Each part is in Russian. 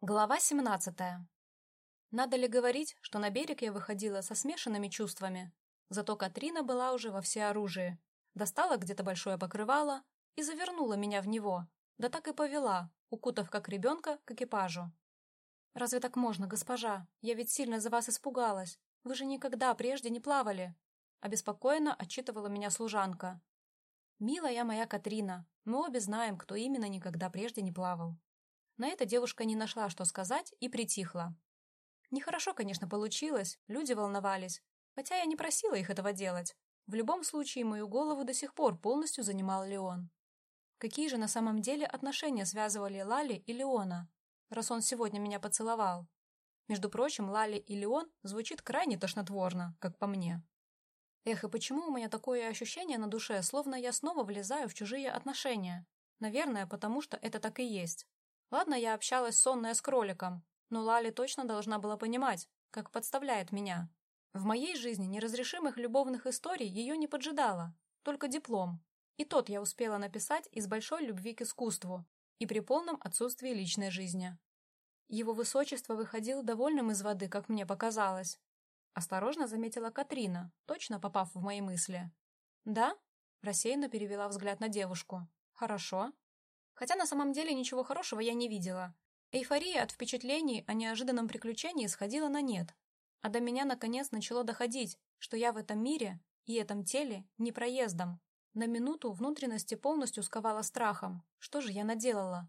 Глава 17. Надо ли говорить, что на берег я выходила со смешанными чувствами? Зато Катрина была уже во всеоружии. Достала где-то большое покрывало и завернула меня в него, да так и повела, укутав как ребенка к экипажу. «Разве так можно, госпожа? Я ведь сильно за вас испугалась. Вы же никогда прежде не плавали!» Обеспокоенно отчитывала меня служанка. «Милая моя Катрина, мы обе знаем, кто именно никогда прежде не плавал. На это девушка не нашла, что сказать, и притихла. Нехорошо, конечно, получилось, люди волновались, хотя я не просила их этого делать. В любом случае, мою голову до сих пор полностью занимал Леон. Какие же на самом деле отношения связывали Лали и Леона, раз он сегодня меня поцеловал? Между прочим, Лали и Леон звучит крайне тошнотворно, как по мне. Эх, и почему у меня такое ощущение на душе, словно я снова влезаю в чужие отношения? Наверное, потому что это так и есть. Ладно, я общалась сонная с кроликом, но Лали точно должна была понимать, как подставляет меня. В моей жизни неразрешимых любовных историй ее не поджидало, только диплом. И тот я успела написать из большой любви к искусству и при полном отсутствии личной жизни. Его высочество выходил довольным из воды, как мне показалось. Осторожно заметила Катрина, точно попав в мои мысли. «Да?» – рассеянно перевела взгляд на девушку. «Хорошо. Хотя на самом деле ничего хорошего я не видела. Эйфория от впечатлений о неожиданном приключении сходила на нет. А до меня наконец начало доходить, что я в этом мире и этом теле не проездом. На минуту внутренности полностью сковала страхом. Что же я наделала?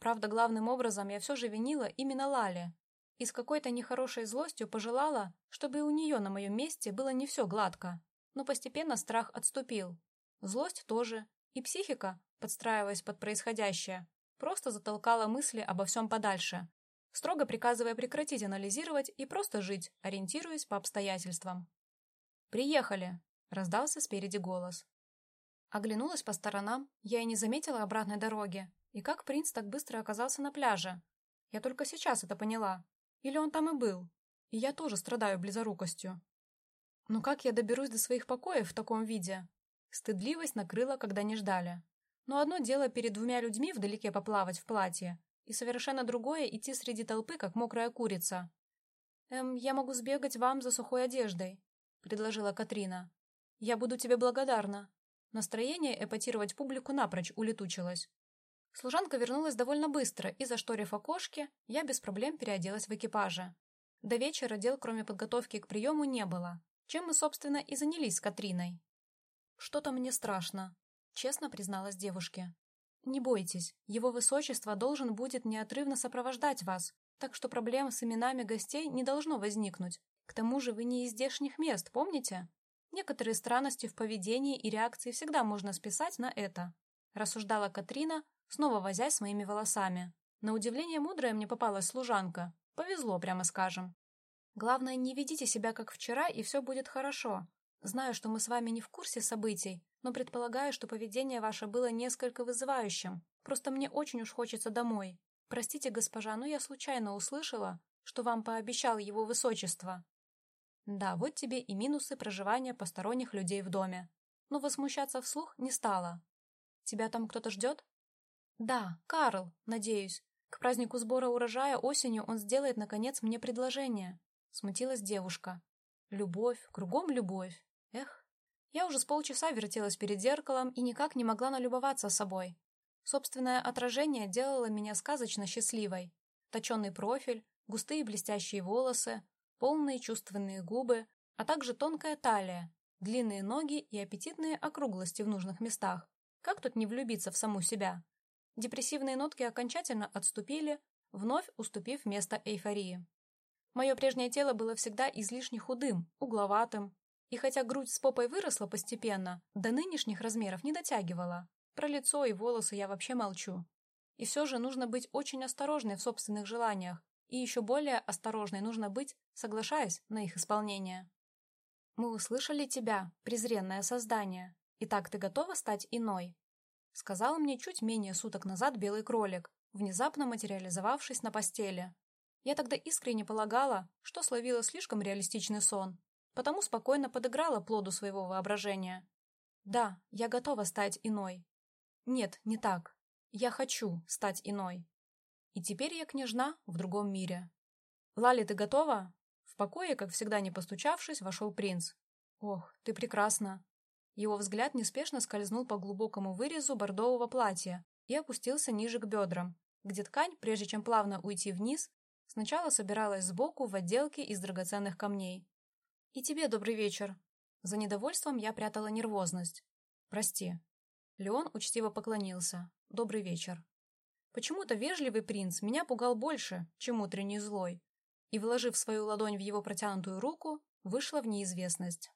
Правда, главным образом я все же винила именно Лали. И с какой-то нехорошей злостью пожелала, чтобы и у нее на моем месте было не все гладко. Но постепенно страх отступил. Злость тоже. И психика, подстраиваясь под происходящее, просто затолкала мысли обо всем подальше, строго приказывая прекратить анализировать и просто жить, ориентируясь по обстоятельствам. «Приехали!» — раздался спереди голос. Оглянулась по сторонам, я и не заметила обратной дороги. И как принц так быстро оказался на пляже? Я только сейчас это поняла. Или он там и был? И я тоже страдаю близорукостью. Но как я доберусь до своих покоев в таком виде? Стыдливость накрыла, когда не ждали. Но одно дело перед двумя людьми вдалеке поплавать в платье, и совершенно другое идти среди толпы, как мокрая курица. «Эм, я могу сбегать вам за сухой одеждой», — предложила Катрина. «Я буду тебе благодарна». Настроение эпатировать публику напрочь улетучилось. Служанка вернулась довольно быстро, и, зашторив окошки, я без проблем переоделась в экипаже. До вечера дел, кроме подготовки к приему, не было, чем мы, собственно, и занялись с Катриной. «Что-то мне страшно», честно призналась девушке. «Не бойтесь, его высочество должен будет неотрывно сопровождать вас, так что проблем с именами гостей не должно возникнуть. К тому же вы не из здешних мест, помните? Некоторые странности в поведении и реакции всегда можно списать на это», рассуждала Катрина, снова возясь с моими волосами. На удивление мудрая мне попалась служанка. Повезло, прямо скажем. Главное, не ведите себя как вчера, и все будет хорошо. Знаю, что мы с вами не в курсе событий, но предполагаю, что поведение ваше было несколько вызывающим. Просто мне очень уж хочется домой. Простите, госпожа, но я случайно услышала, что вам пообещал его высочество. Да, вот тебе и минусы проживания посторонних людей в доме. Но возмущаться вслух не стала. Тебя там кто-то ждет? Да, Карл, надеюсь. К празднику сбора урожая осенью он сделает, наконец, мне предложение. Смутилась девушка. Любовь, кругом любовь. Эх. Я уже с полчаса вертелась перед зеркалом и никак не могла налюбоваться собой. Собственное отражение делало меня сказочно счастливой. Точенный профиль, густые блестящие волосы, полные чувственные губы, а также тонкая талия, длинные ноги и аппетитные округлости в нужных местах. Как тут не влюбиться в саму себя? Депрессивные нотки окончательно отступили, вновь уступив место эйфории. Мое прежнее тело было всегда излишне худым, угловатым, и хотя грудь с попой выросла постепенно, до нынешних размеров не дотягивала. Про лицо и волосы я вообще молчу. И все же нужно быть очень осторожной в собственных желаниях, и еще более осторожной нужно быть, соглашаясь на их исполнение. «Мы услышали тебя, презренное создание. Итак, ты готова стать иной?» Сказал мне чуть менее суток назад белый кролик, внезапно материализовавшись на постели. Я тогда искренне полагала, что словила слишком реалистичный сон, потому спокойно подыграла плоду своего воображения. Да, я готова стать иной. Нет, не так. Я хочу стать иной. И теперь я княжна в другом мире. «Лали, ты готова?» В покое, как всегда не постучавшись, вошел принц. «Ох, ты прекрасна!» Его взгляд неспешно скользнул по глубокому вырезу бордового платья и опустился ниже к бедрам, где ткань, прежде чем плавно уйти вниз, сначала собиралась сбоку в отделке из драгоценных камней. «И тебе добрый вечер!» За недовольством я прятала нервозность. «Прости». Леон учтиво поклонился. «Добрый вечер». Почему-то вежливый принц меня пугал больше, чем утренний злой, и, вложив свою ладонь в его протянутую руку, вышла в неизвестность.